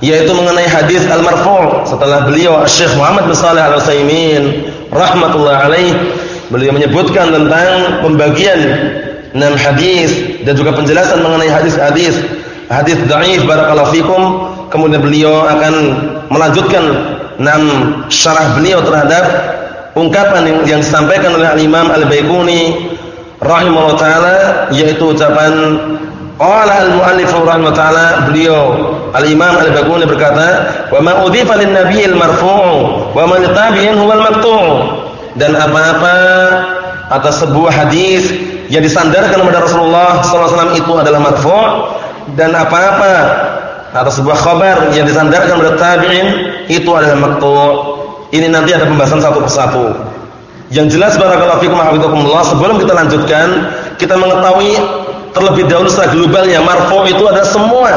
yaitu mengenai hadis al-marfu' setelah beliau Syekh Muhammad bin Shalih Al-Utsaimin rahimatullah alaih beliau menyebutkan tentang pembagian enam hadis dan juga penjelasan mengenai hadis-hadis hadis dhaif barakallahu fikum. Kemudian beliau akan melanjutkan enam syarah beliau terhadap ungkapan yang, yang disampaikan oleh Al-Imam Al-Baiquni rahimahullah taala yaitu ucapan Qala al-muallif rahimahullah taala beliau Al-Imam Al-Baquni berkata, "Wa ma udhifa lin-nabiyil marfu' wa man tabi'in huwal maqtu'." Dan apa-apa atas sebuah hadis yang disandarkan kepada Rasulullah SAW itu adalah marfu' dan apa-apa atas sebuah khabar yang disandarkan kepada tabi'in itu adalah maqtu'. Ini nanti ada pembahasan satu persatu. Yang jelas barakallahu fikum hafizakumullah sebelum kita lanjutkan kita mengetahui terlebih dahulu secara globalnya marfu itu adalah semua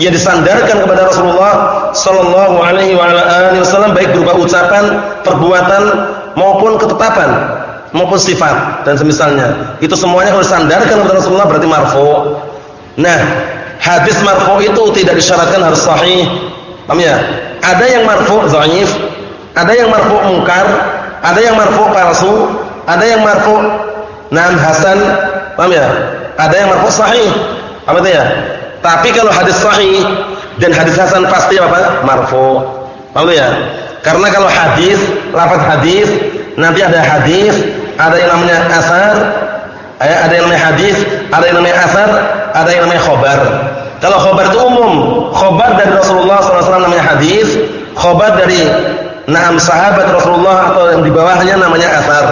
yang disandarkan kepada Rasulullah sallallahu alaihi wasallam baik berupa ucapan, perbuatan maupun ketetapan maupun sifat dan semisalnya. Itu semuanya kalau disandarkan kepada Rasulullah berarti marfu. Nah, hadis marfu itu tidak disyaratkan harus sahih. Paham ya? Ada yang marfu dhaif, ada yang marfu mungkar, ada yang marfu palsu, ada yang marfu nan hasan. Ya? Ada yang marfu sahih. Apa itu ya? Tapi kalau hadis sahih dan hadis hasan pasti apa? Marfu. Paham ya? Karena kalau hadis, lafaz hadis, nanti ada hadis, ada yang namanya asar, eh, ada yang namanya hadis, ada yang namanya asar, ada yang namanya khobar. Kalau khobar itu umum, khobar dari Rasulullah SAW namanya hadis, khobar dari naam sahabat Rasulullah atau yang di bawahnya namanya asar.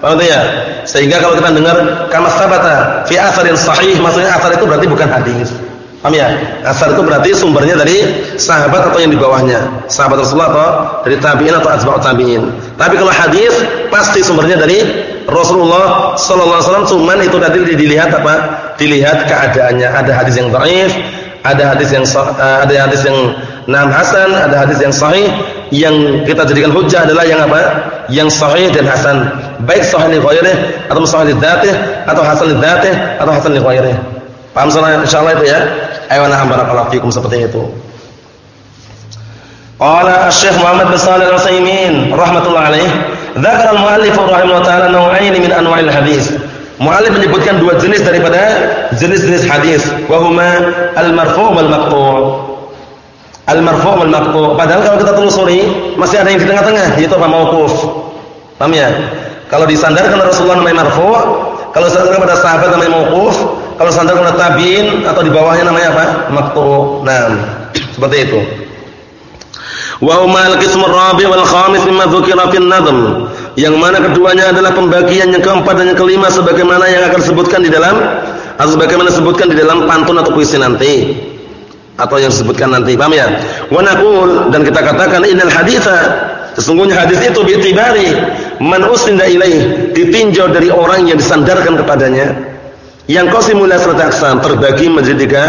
Paham ya? Sehingga kalau kita dengar kama sabata fi asarin sahih, maksudnya asar itu berarti bukan hadis. Paham ya? Asar itu berarti sumbernya dari sahabat atau yang di bawahnya. Sahabat Rasulullah atau dari tabi'in atau atba'ut tabi'in. Tapi kalau hadis pasti sumbernya dari Rasulullah sallallahu alaihi wasallam, cuman itu tadi dilihat apa? Dilihat keadaannya. Ada hadis yang dhaif, ada hadis yang eh, ada hadis yang nam hasan, ada hadis yang sahih. Yang kita jadikan hujjah adalah yang apa? Yang sahih dan hasan baik sahih li ghairih atau sahih li dzatih atau hasan li dzatih atau hasan li ghairih. Paham soalnya insyaallah itu ya? Ayo nah barakallahu fikum seperti itu. Qala Syekh Muhammad bin Shalih Al-Utsaimin rahimatullah alaih, dzakara al-muallif rahimahullah taala naw'ain min anwa'il hadis. Muallif menyebutkan dua jenis daripada jenis-jenis hadis, wa huma al-marfu' wal maqtu'. Al-marfu' wal maqtu'. Padahal kalau kita telusuri masih ada yang di tengah-tengah yaitu apa mauquf. Paham ya? Kalau disandarkan kepada Rasulullah namanya marfu', kalau disandarkan kepada sahabat namanya mauquf, kalau disandarkan kepada tabi'in atau di bawahnya namanya apa? Maqtu'. Nah, seperti itu. Wa huma al-qismu ar-rabi' wal khamis mimma dzukira fi nadhm Yang mana keduanya adalah pembagian yang keempat dan yang kelima sebagaimana yang akan disebutkan di dalam atau sebagaimana disebutkan di dalam pantun atau puisi nanti atau yang disebutkan nanti. Paham ya? Wa dan kita katakan innal haditsa sesungguhnya hadis itu bi'tibari man usinda ilaih ditinjau dari orang yang disandarkan kepadanya yang qasimul asrata aqsam terbagi menjadi tiga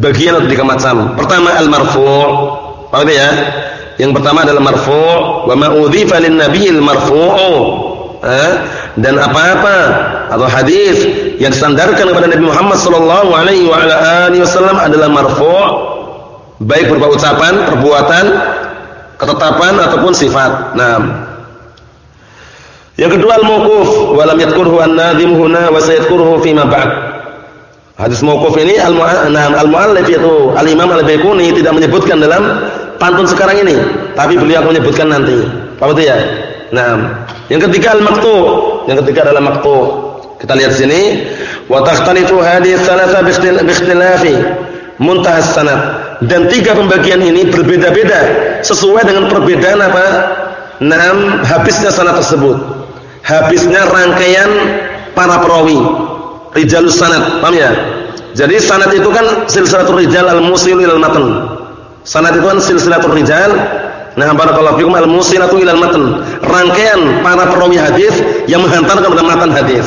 bagian atau tiga macam pertama al marfu' paham ya yang pertama adalah marfu' wa ma udhifa lin nabiyil marfu'u eh? dan apa-apa atau hadis yang disandarkan kepada Nabi Muhammad sallallahu alaihi wasallam adalah marfu' baik berupa ucapan, perbuatan, ketetapan ataupun sifat. Nah, yang kedua al-mauquf wa lam yadhkurhu an-nadhim huna wa sayadhkuruhu fi ma ba'd. Hadis mauquf ini al-mu'allif itu al-Imam Al-Baiquni tidak menyebutkan dalam pantun sekarang ini, tapi beliau akan menyebutkan nanti. Paham ya? Nah, yang ketiga al-maqtu. Yang ketiga adalah maqtu. Kita lihat sini, wa takhtalifu hadhihi thalatha bi ikhtilafi muntaha sanad. Dan tiga pembagian ini berbeda-beda sesuai dengan perbedaan apa? Naam habisnya sanad tersebut habisnya rangkaian para perawi rijalus sanad paham ya jadi sanad itu kan silsilatul rijal al musil ilal matan sanad itu kan silsilatul rijal Nah, barakallahu fikum al-musilatu ilal matan. Rangkaian para perawi hadis yang menghantarkan kepada matan hadis.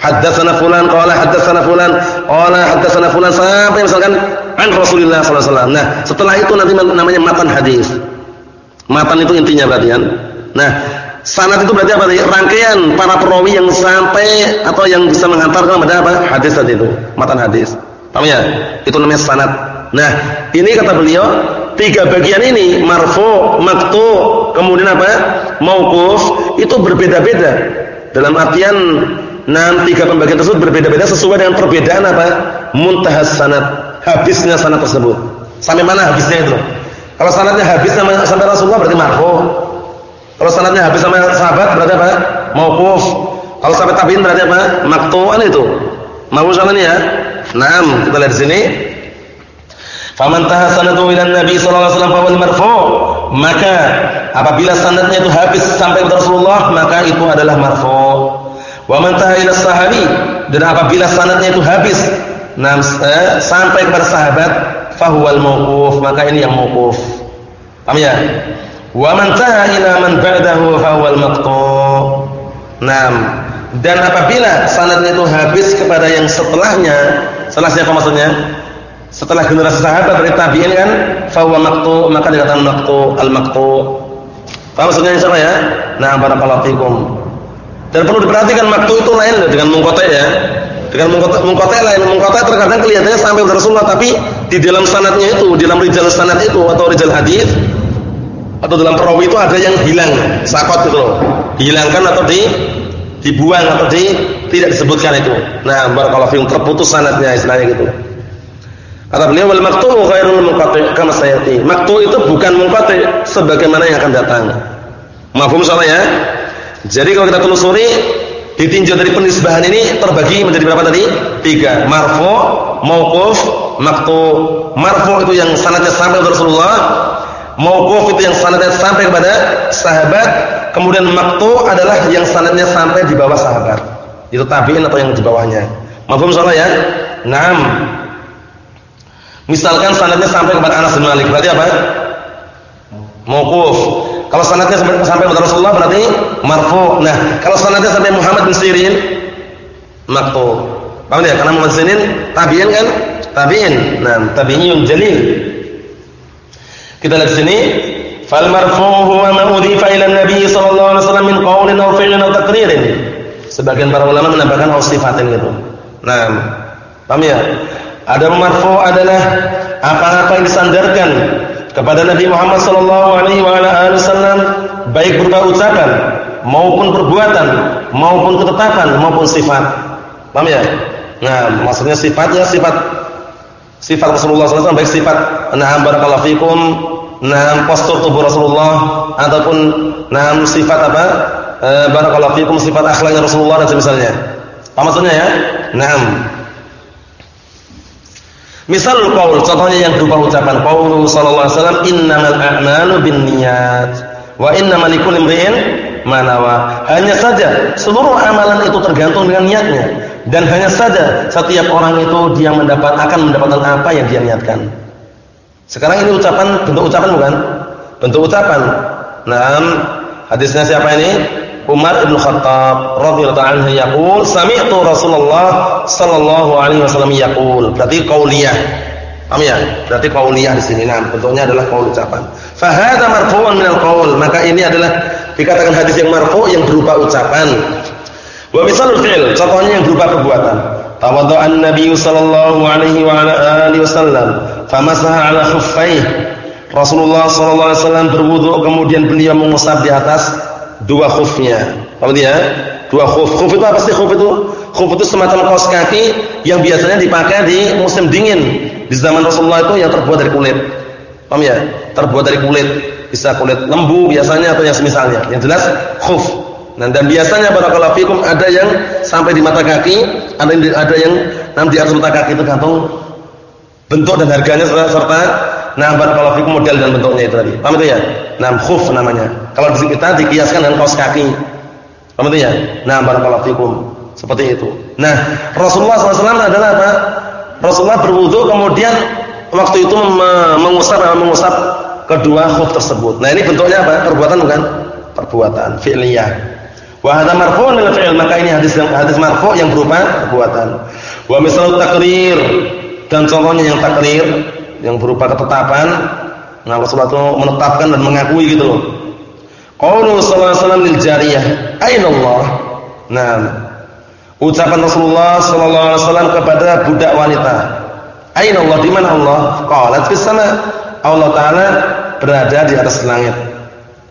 Haddatsana fulan qala haddatsana fulan qala haddatsana fulan sampai misalkan an Rasulullah sallallahu alaihi wasallam. Nah, setelah itu nanti namanya matan hadis. Matan itu intinya berarti kan. Nah, sanad itu berarti apa tadi? Rangkaian para perawi yang sampai atau yang bisa menghantarkan kepada apa? Hadis tadi itu, matan hadis. Paham ya? Itu namanya sanad. Nah, ini kata beliau, tiga bagian ini, marfu, maktu, kemudian apa? mauquf, itu berbeda-beda. Dalam artian Nah, tiga pembagian tersebut berbeda-beda sesuai dengan perbedaan apa? Muntahas sanad, habisnya sanad tersebut. Sampai mana habisnya itu? Kalau sanadnya habis sampai Rasulullah berarti marfu. Kalau sanadnya habis sampai sahabat berarti apa? Mauquf. Kalau sampai tabi'in berarti apa? Maqtu'an itu. Mau ini ya? Naam, kita lihat di sini. Faman tahasanatu ila Nabi sallallahu alaihi wasallam marfu. Maka apabila sanadnya itu habis sampai kepada Rasulullah, maka itu adalah marfu. Wa man sahabi dan apabila sanadnya itu habis nah, eh, sampai kepada sahabat fahuwal mauquf maka ini yang mauquf. Paham ya? Wa man ila man ba'dahu fahuwal maqtu'. Naam. Dan apabila sanadnya itu habis kepada yang setelahnya, setelah siapa maksudnya? Setelah generasi sahabat dari tabi'in kan, fahuwa maqtu', maka dikatakan maqtu' al-maqtu'. Paham maksudnya insyaallah ya? Nah, barakallahu fikum. Dan perlu diperhatikan waktu itu lain dengan mengkotek ya. Dengan mengkotek, mengkotek lain, mengkotek terkadang kelihatannya sampai ke Rasulullah tapi di dalam sanatnya itu, di dalam rijal sanat itu atau rijal hadis atau dalam perawi itu ada yang hilang, sakot itu loh. Dihilangkan atau di dibuang atau di tidak disebutkan itu. Nah, barakallahu fiikum terputus sanatnya istilahnya gitu. Kata beliau wal maqtu' khairul munqati' kama sayati. Maqtu' itu bukan munqati' sebagaimana yang akan datang. Mafhum salah ya? Jadi kalau kita telusuri ditinjau dari penisbahan ini terbagi menjadi berapa tadi? Tiga. Marfu, mauquf, maktu. Marfu itu yang sanadnya sampai kepada Rasulullah. Mauquf itu yang sanadnya sampai kepada sahabat. Kemudian maktu adalah yang sanadnya sampai di bawah sahabat. Itu tabi'in atau yang di bawahnya. Mafhum salah ya? Naam. Misalkan sanadnya sampai kepada Anas bin Malik, berarti apa? Mauquf. Kalau sanadnya sampai kepada Rasulullah berarti marfu. Nah, kalau sanadnya sampai Muhammad bin Sirin maqtu. Paham ya? Karena Muhammad bin Sirin tabi'in kan? Tabi'in. Nah, tabi'in jalil. Kita lihat sini, fal marfu huwa ma udhifa ila Nabi sallallahu alaihi wasallam min qaulin aw fi'lin aw taqririn. Sebagian para ulama menambahkan au sifatin gitu. Nah, paham ya? Ada marfu adalah apa-apa yang disandarkan kepada Nabi Muhammad sallallahu alaihi wasallam baik berupa ucapan maupun perbuatan maupun ketetapan maupun sifat. Paham ya? Nah, maksudnya sifatnya sifat sifat Rasulullah SAW baik sifat na'am barakallahu fikum, na'am postur tubuh Rasulullah ataupun na'am sifat apa? E, barakallahu fikum sifat akhlaknya Rasulullah dan semisalnya. Apa maksudnya ya? Naam. Misal qaul contohnya yang berupa ucapan qaulu sallallahu alaihi wasallam innamal a'malu binniyat wa innamal likulli imrin ma nawa. Hanya saja seluruh amalan itu tergantung dengan niatnya dan hanya saja setiap orang itu dia mendapat akan mendapatkan apa yang dia niatkan. Sekarang ini ucapan bentuk ucapan bukan? Bentuk ucapan. Nah, hadisnya siapa ini? Umar bin Khattab radhiyallahu anhu yaqul sami'tu Rasulullah sallallahu alaihi wasallam yaqul. Berarti qauliyah paham ya? Berarti qauliyah di sini. Nah bentuknya adalah qaul ucapan. Fa hadza marfu'un min al-qaul maka ini adalah dikatakan hadis yang marfu' yang berupa ucapan. Wa misalul fi'l contohnya yang berupa perbuatan. Tawaddu'an nabiy sallallahu alaihi wa ala alihi wasallam famasaha ala khuffaihi. Rasulullah sallallahu alaihi wasallam berwudu kemudian beliau mengusap di atas dua khufnya. Apa dia? Dua khuf. Khuf itu apa sih khuf itu? Khuf itu semacam kaos kaki yang biasanya dipakai di musim dingin. Di zaman Rasulullah itu yang terbuat dari kulit. Paham ya? Terbuat dari kulit. Bisa kulit lembu biasanya atau yang semisalnya. Yang jelas khuf. Nah, dan biasanya barakallahu fikum ada yang sampai di mata kaki, ada yang ada yang nanti atas mata kaki itu gantung bentuk dan harganya serta, serta nah barakallahu fikum model dan bentuknya itu tadi. Paham itu ya? Nah, khuf namanya. Kalau di kita dikiaskan dengan kaos kaki. Paham itu ya? Nah, barakallahu fikum. Seperti itu. Nah, Rasulullah SAW adalah apa? Rasulullah berwudu kemudian waktu itu mengusap mengusap kedua khuf tersebut. Nah, ini bentuknya apa? Perbuatan bukan? Perbuatan fi'liyah. Wa hadza marfu'un lil fi'l, maka ini hadis hadis marfu' yang berupa perbuatan. Wa misal takrir dan contohnya yang takrir yang berupa ketetapan, nah Rasulullah menetapkan dan mengakui gitu loh. Qaulu sallallahu alaihi wasallam lil jariyah, "Aina Allah?" Nah, ucapan Rasulullah sallallahu alaihi wasallam kepada budak wanita, "Aina Allah?" Di mana Allah? Qalat fis sama. Allah taala berada di atas langit.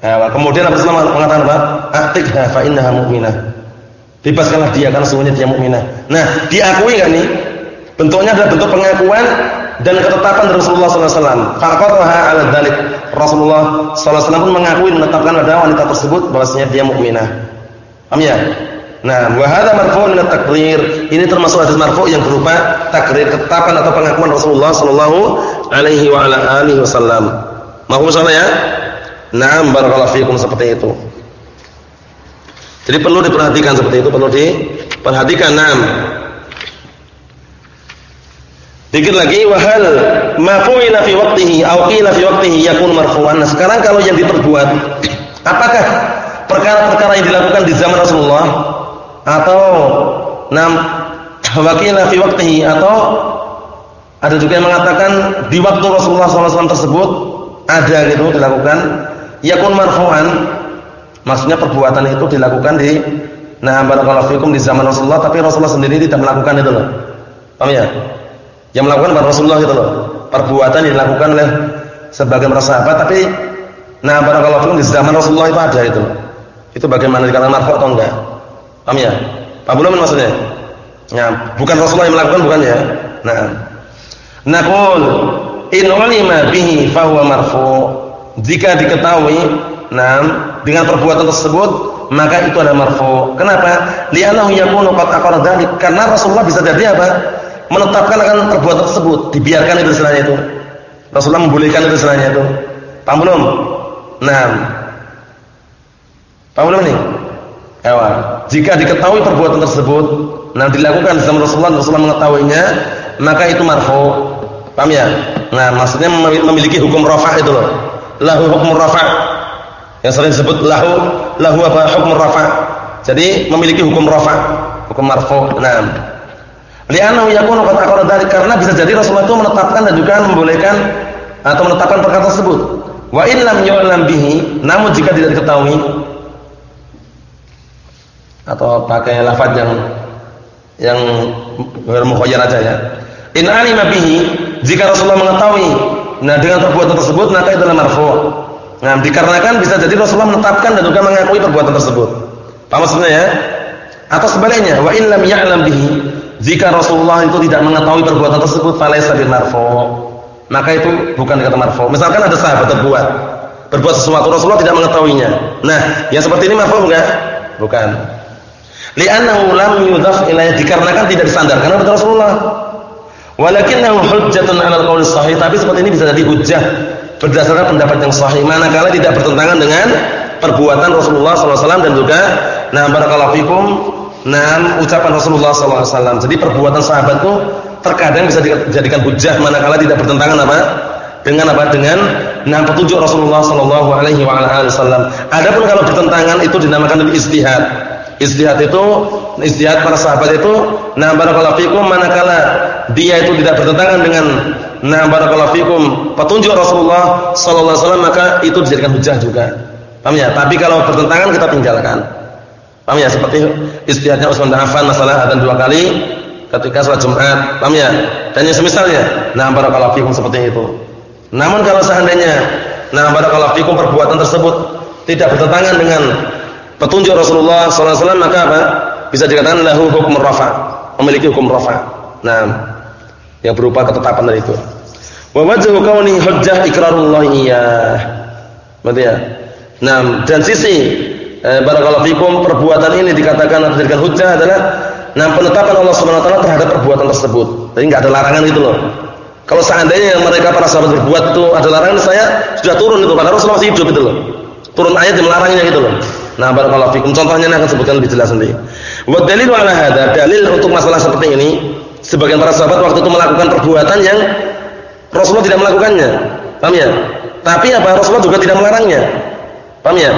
Nah, kemudian Nabi sallallahu mengatakan apa? "Atikha fa innaha mu'minah." Bebaskanlah dia karena sesungguhnya dia mukminah. Nah, diakui kan nih? Bentuknya adalah bentuk pengakuan dan ketetapan Rasulullah sallallahu alaihi wasallam. Faqataha 'ala dzalik. Rasulullah sallallahu alaihi wasallam pun mengakui menetapkan pada wanita tersebut bahwasanya dia mukminah. Paham ya? Nah, wa hadza marfu' min at-taqrir. Ini termasuk hadis marfu' yang berupa takrir ketetapan atau pengakuan Rasulullah sallallahu alaihi wa ala alihi wasallam. Mahum salah ya? Naam barakallahu fikum seperti itu. Jadi perlu diperhatikan seperti itu, perlu diperhatikan. Naam. Dikit lagi wahal ma fu'ila fi waqtihi aw qila fi waqtihi yakun marfu'an. Nah, sekarang kalau yang diperbuat apakah perkara-perkara yang dilakukan di zaman Rasulullah atau nam waqila fi waqtihi atau ada juga yang mengatakan di waktu Rasulullah SAW tersebut ada gitu dilakukan yakun marfu'an maksudnya perbuatan itu dilakukan di nah barakallahu fikum di zaman Rasulullah tapi Rasulullah sendiri tidak melakukan itu loh paham ya yang melakukan pada Rasulullah itu loh. Perbuatan yang dilakukan oleh sebagian para sahabat tapi nah barakallahu fikum di zaman Rasulullah itu ada itu. Itu bagaimana dikatakan marfu atau enggak? Paham ya? Pak belum maksudnya? Ya, bukan Rasulullah yang melakukan bukan ya? Nah. Naqul in ulima bihi fa huwa marfu. Jika diketahui nah dengan perbuatan tersebut maka itu adalah marfu. Kenapa? Li'annahu yakunu qad aqarra Karena Rasulullah bisa jadi apa? Menetapkan akan perbuatan tersebut, dibiarkan itu istilahnya itu. Rasulullah membolehkan itu istilahnya itu. Paham belum? Nah. Paham belum nih? Ewa. Jika diketahui perbuatan tersebut, nah dilakukan sama Rasulullah, Rasulullah mengetahuinya, maka itu marfu. Paham ya? Nah, maksudnya memiliki hukum rafa' itu loh. Lahu hukum rafa'. Yang sering disebut lahu lahu apa? Hukum rafa'. Jadi memiliki hukum rafa', hukum marfu. Nah, Li'annahu yakunu qad aqarra dari karena bisa jadi Rasulullah itu menetapkan dan juga membolehkan atau menetapkan perkara tersebut. Wa in lam yu'lam bihi, namun jika tidak diketahui atau pakai lafaz yang yang mukhayyar aja ya. In alima bihi, jika Rasulullah mengetahui nah dengan perbuatan tersebut maka itu adalah marfu'. Nah, dikarenakan bisa jadi Rasulullah menetapkan dan juga mengakui perbuatan tersebut. Paham maksudnya ya? Atau sebaliknya, wa in lam ya'lam bihi, jika Rasulullah itu tidak mengetahui perbuatan tersebut, falaysa marfu. Maka itu bukan kata marfu. Misalkan ada sahabat terbuat berbuat sesuatu Rasulullah tidak mengetahuinya. Nah, yang seperti ini marfu enggak? Bukan. Li'annahu lam yudhaf ilayhi dikarenakan tidak disandarkan oleh Rasulullah. Walakinnahu hujjatun 'alal qaul sahih, tapi seperti ini bisa jadi hujjah berdasarkan pendapat yang sahih manakala tidak bertentangan dengan perbuatan Rasulullah SAW dan juga nah barakallahu fikum Nah, ucapan Rasulullah SAW. Jadi perbuatan sahabat itu terkadang bisa dijadikan hujah manakala tidak bertentangan apa? Dengan apa? Dengan nah petunjuk Rasulullah Wasallam. Adapun kalau bertentangan itu dinamakan istihad. Istihad itu istihad para sahabat itu nah barakallahu fikum manakala dia itu tidak bertentangan dengan nah barakallahu fikum petunjuk Rasulullah sallallahu alaihi maka itu dijadikan hujah juga. Paham ya? Tapi kalau bertentangan kita tinggalkan. Paham ya? Seperti istihadnya Utsman bin Affan masalah adzan dua kali ketika sholat Jumat. Paham ya? Dan yang semisalnya. Nah, barakallahu fikum seperti itu. Namun kalau seandainya nah barakallahu fikum perbuatan tersebut tidak bertentangan dengan petunjuk Rasulullah SAW maka apa? Bisa dikatakan lahu hukum rafa, memiliki hukum rafa. Nah, yang berupa ketetapan dari itu. Wa wajhu kauni hujjah ikrarullah iyyah. Berarti ya. Nah, dan sisi eh, barakallahu fikum perbuatan ini dikatakan dijadikan hujjah adalah nah penetapan Allah Subhanahu wa taala terhadap perbuatan tersebut. Jadi enggak ada larangan itu loh. Kalau seandainya mereka para sahabat berbuat itu ada larangan saya sudah turun itu padahal Rasulullah masih hidup gitu loh. Turun ayat yang melarangnya gitu loh. Nah, barakallahu fikum. Contohnya akan sebutkan lebih jelas nanti. Wa dalil ala hada, dalil untuk masalah seperti ini, sebagian para sahabat waktu itu melakukan perbuatan yang Rasulullah tidak melakukannya. Paham ya? Tapi apa Rasulullah juga tidak melarangnya. Paham ya?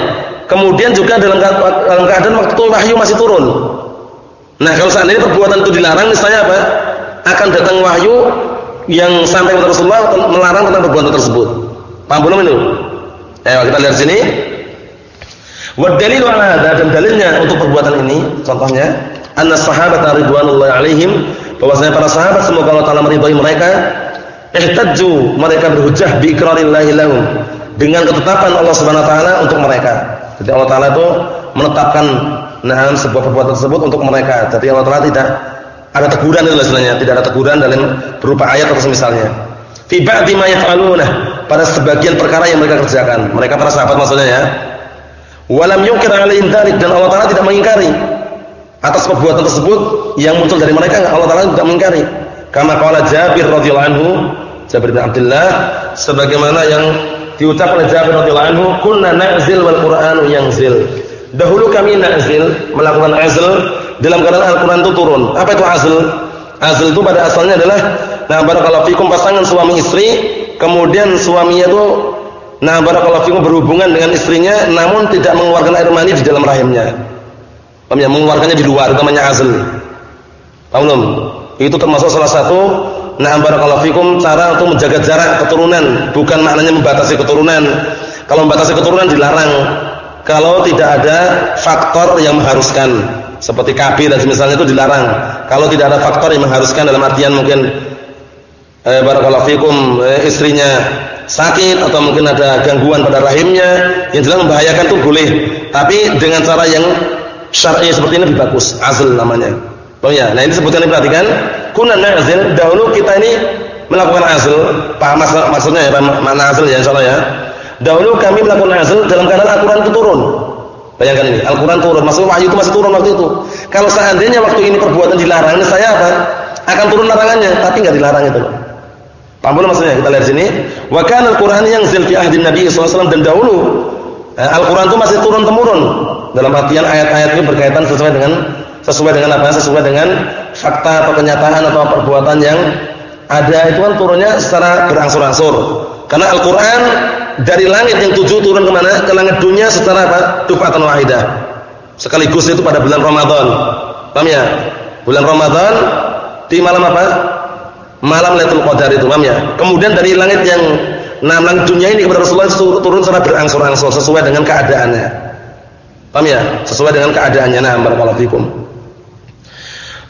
Kemudian juga dalam keadaan waktu wahyu masih turun. Nah, kalau saat ini perbuatan itu dilarang, misalnya apa? Akan datang wahyu yang sampai kepada Rasulullah melarang tentang perbuatan tersebut. Paham belum itu? Ayo kita lihat sini. Wa dalilu ala dan dalilnya untuk perbuatan ini, contohnya, anna sahabat ridwanullahi alaihim, bahwasanya para sahabat semoga Allah taala meridhai mereka, ihtajju mereka berhujjah bi iqrarillahi lahum dengan ketetapan Allah Subhanahu wa taala untuk mereka. Jadi Allah taala itu menetapkan nah sebuah perbuatan tersebut untuk mereka. Jadi Allah taala tidak ada teguran itu istilahnya, tidak ada teguran dalam berupa ayat atau semisalnya. Fi ba'di ma yaf'aluna, pada sebagian perkara yang mereka kerjakan. Mereka para sahabat maksudnya ya. Walam yukir 'alaihim dzalik dan Allah Taala tidak mengingkari atas perbuatan tersebut yang muncul dari mereka Allah Taala tidak mengingkari. Kama qala Jabir radhiyallahu anhu, Jabir bin Abdullah sebagaimana yang diucapkan oleh Jabir radhiyallahu anhu, "Kunna na'zil wal Qur'anu yanzil." Dahulu kami na'zil, melakukan azl dalam keadaan Al-Qur'an itu turun. Apa itu azl? Azl itu pada asalnya adalah nah barakallahu fikum pasangan suami istri, kemudian suaminya itu nah barakallahu fikum berhubungan dengan istrinya namun tidak mengeluarkan air mani di dalam rahimnya. Paham ya? Mengeluarkannya di luar, itu namanya azl. Paham belum? Itu termasuk salah satu nah barakallahu fikum cara untuk menjaga jarak keturunan, bukan maknanya membatasi keturunan. Kalau membatasi keturunan dilarang kalau tidak ada faktor yang mengharuskan seperti KB dan semisalnya itu dilarang. Kalau tidak ada faktor yang mengharuskan dalam artian mungkin eh, barakallahu fikum eh, istrinya sakit atau mungkin ada gangguan pada rahimnya yang jelas membahayakan itu boleh. Tapi dengan cara yang syar'i seperti ini lebih bagus. Azl namanya. Oh ya, nah ini sebutkan perhatikan. Kunna azl dahulu kita ini melakukan azl. Paham maksudnya ya, makna azl ya insyaallah ya. Dahulu kami melakukan azl dalam keadaan Al-Qur'an itu turun. Bayangkan ini, Al-Quran turun, maksudnya wahyu itu masih turun waktu itu. Kalau seandainya waktu ini perbuatan dilarang, saya apa? Akan turun larangannya, tapi nggak dilarang itu. Paham belum maksudnya? Kita lihat sini. Wa kana Al-Qur'an yang fi ahdi Nabi SAW dan dahulu eh, Al-Qur'an itu masih turun temurun. Dalam artian ayat-ayat itu berkaitan sesuai dengan sesuai dengan apa? Sesuai dengan fakta atau kenyataan atau perbuatan yang ada itu kan turunnya secara berangsur-angsur. Karena Al-Qur'an dari langit yang tujuh turun ke mana? Ke langit dunia secara apa? Dufatan wahidah. Sekaligus itu pada bulan Ramadan. Paham ya? Bulan Ramadan di malam apa? Malam Lailatul Qadar itu, paham ya? Kemudian dari langit yang enam langit dunia ini kepada Rasulullah turun secara berangsur-angsur sesuai dengan keadaannya. Paham ya? Sesuai dengan keadaannya. Nah, barakallahu fikum.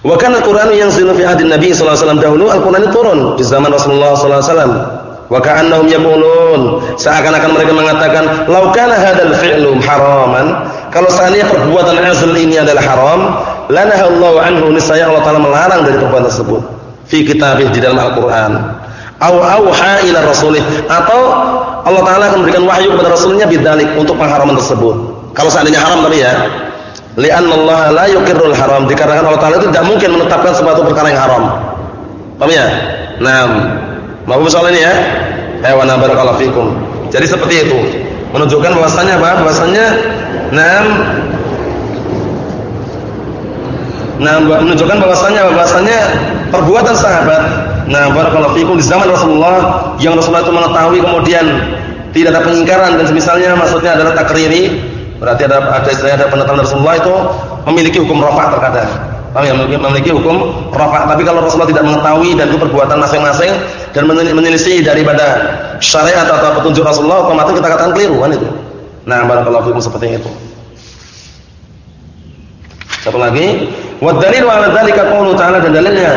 Wa kana Al-Qur'an yanzilu fi hadin Nabi sallallahu alaihi wasallam dahulu Al-Qur'an turun di zaman Rasulullah sallallahu alaihi wasallam. Wa ka'annahum yaqulun, seakan-akan mereka mengatakan, "Lau kana hadzal fi'lu haraman," kalau seandainya perbuatan azl ini adalah haram, lanahallahu anhu nisaya Allah Taala melarang dari perbuatan tersebut fi kitabih di dalam Al-Qur'an. Au auha ila rasulih atau Allah Taala akan memberikan wahyu kepada rasulnya bidzalik untuk pengharaman tersebut. Kalau seandainya haram tapi ya, li'anna Allah la yuqirrul haram dikarenakan Allah Taala itu tidak mungkin menetapkan suatu perkara yang haram. Paham ya? Nah, Mau soal ini ya? Wa barakallahu fikum. Jadi seperti itu. Menunjukkan bahwasannya apa? Bahwasannya enam Nah, menunjukkan bahwasannya bahwasannya perbuatan sahabat nah barakallahu fikum di zaman Rasulullah yang Rasulullah itu mengetahui kemudian tidak ada pengingkaran dan semisalnya maksudnya adalah takriri berarti ada ada istilahnya ada penetapan Rasulullah itu memiliki hukum rafa terkadang Paham ya? Memiliki, memiliki hukum rafa. Tapi kalau Rasulullah tidak mengetahui dan itu perbuatan masing-masing dan menyelisih daripada syariat atau petunjuk Rasulullah, otomatis kita katakan keliru kan itu. Nah, barakallahu fikum seperti itu. Satu lagi, wa dalilu ala dzalika ta'ala dan dalilnya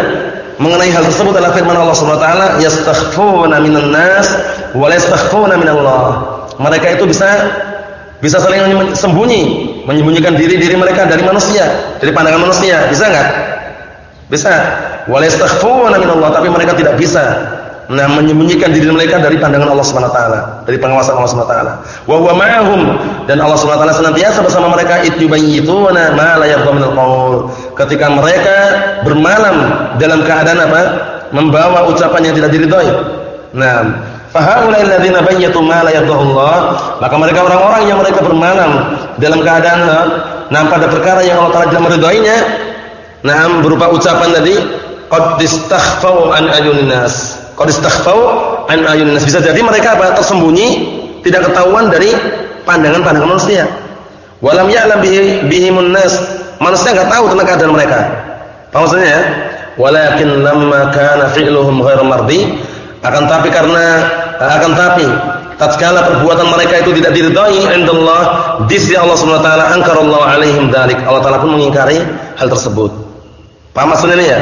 mengenai hal tersebut adalah firman Allah Subhanahu wa taala, yastakhfuna minan nas wa la yastakhfuna minallah. Mereka itu bisa bisa saling sembunyi, menyembunyikan diri-diri mereka dari manusia, dari pandangan manusia. Bisa enggak? Bisa. Walastaghfuna minallah, tapi mereka tidak bisa nah menyembunyikan diri mereka dari pandangan Allah Subhanahu wa taala, dari pengawasan Allah Subhanahu wa taala. Wa huwa ma'ahum dan Allah Subhanahu wa taala senantiasa bersama mereka ityubayyituna ma la minal qaul. Ketika mereka bermalam dalam keadaan apa? Membawa ucapan yang tidak diridhai. Nah, Fahaulai alladziina bayyatu ma la Allah, maka mereka orang-orang yang mereka bermalam dalam keadaan nah pada perkara yang Allah Taala tidak meridainya, nah berupa ucapan tadi qad istakhfau an ayunin nas. Qad istakhfau an ayunin nas. Bisa jadi mereka apa? tersembunyi, tidak ketahuan dari pandangan-pandangan manusia. Walam ya'lam bihi bihimun nas. Manusia enggak tahu tentang keadaan mereka. Maksudnya ya? Walakin lamma kana fi'luhum ghairu mardi, akan tapi karena akan tapi tatkala perbuatan mereka itu tidak diridhai Allah di sisi Allah Subhanahu wa taala angkarallahu alaihim dzalik Allah taala pun mengingkari hal tersebut. Paham maksudnya ini ya?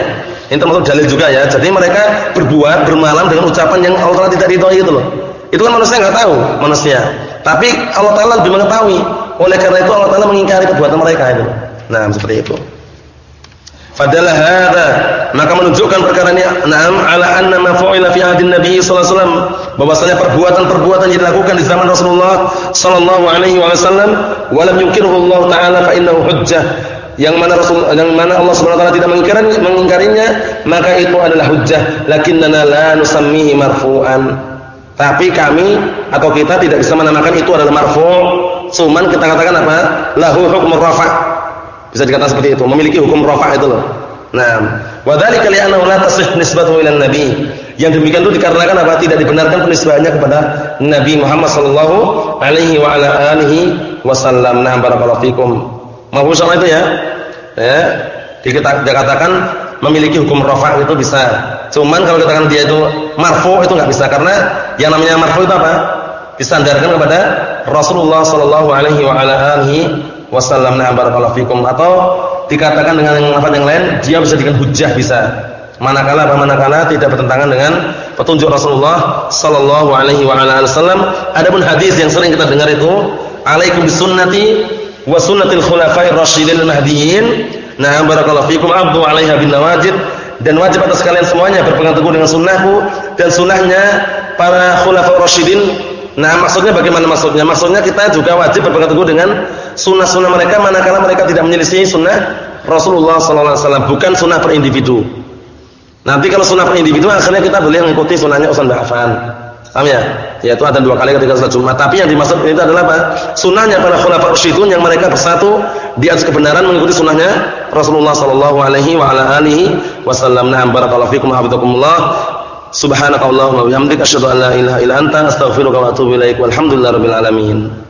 Ini termasuk dalil juga ya. Jadi mereka berbuat bermalam dengan ucapan yang Allah taala tidak ridhai itu loh. Itu kan manusia enggak tahu manusia. Tapi Allah taala lebih mengetahui. Oleh karena itu Allah taala mengingkari perbuatan mereka itu. Nah seperti itu Fadalah hada maka menunjukkan perkara ini na'am ala anna ma fa'ila fi ahdin Nabi sallallahu alaihi wasallam. Bahwasanya perbuatan-perbuatan yang dilakukan di zaman Rasulullah sallallahu alaihi wasallam walam yunkiruhu Allah taala fa innahu hujjah. Yang mana Rasul yang mana Allah Subhanahu wa taala tidak mengingkarinya, mengingkarinya maka itu adalah hujjah. Lakinnana la nusammihi marfu'an. Tapi kami atau kita tidak bisa menamakan itu adalah marfu' cuman kita katakan apa? Lahu hukmur rafa' Bisa dikatakan seperti itu, memiliki hukum rafa' itu loh. Nah, wa dzalika li'annahu la tasih nisbatuhu ila nabi. Yang demikian itu dikarenakan apa? Tidak dibenarkan penisbahannya kepada Nabi Muhammad sallallahu alaihi wa ala alihi wasallam. Nah, barakallahu fikum. Mahfuz sama itu ya? Ya. Dikatakan memiliki hukum rafa' itu bisa. Cuman kalau katakan dia itu marfu itu enggak bisa karena yang namanya marfu itu apa? Disandarkan kepada Rasulullah sallallahu alaihi wa ala alihi wasallam na barakallahu fikum. Atau dikatakan dengan lafaz yang lain dia bisa dengan hujjah bisa. Manakala apa manakala tidak bertentangan dengan petunjuk Rasulullah sallallahu alaihi wa ala wasallam. Adapun hadis yang sering kita dengar itu alaikum bisunnati wa sunnatil khulafa'ir rasyidin mahdiyyin. Nah barakallahu fikum abdu 'alaiha bin nawajid. Dan wajib atas kalian semuanya berpegang teguh dengan sunnahku dan sunnahnya para khulafa'ur rasyidin. Nah maksudnya bagaimana maksudnya? Maksudnya kita juga wajib berpegang teguh dengan sunnah-sunnah mereka manakala mereka tidak menyelisih sunnah Rasulullah sallallahu alaihi wasallam, bukan sunnah per individu. Nanti kalau sunnah per individu akhirnya kita boleh mengikuti sunnahnya Utsman bin Affan. Paham ya? Yaitu ada dua kali ketika salat Jumat. Tapi yang dimaksud itu adalah apa? Sunnahnya para khulafa rasyidun yang mereka bersatu di atas kebenaran mengikuti sunnahnya Rasulullah sallallahu alaihi wa ala alihi wasallam. Na'am barakallahu fikum wa hafizakumullah. Subhanakallahumma wa bihamdika asyhadu an la ilaha illa anta astaghfiruka wa atubu ilaik. Walhamdulillahirabbil alamin.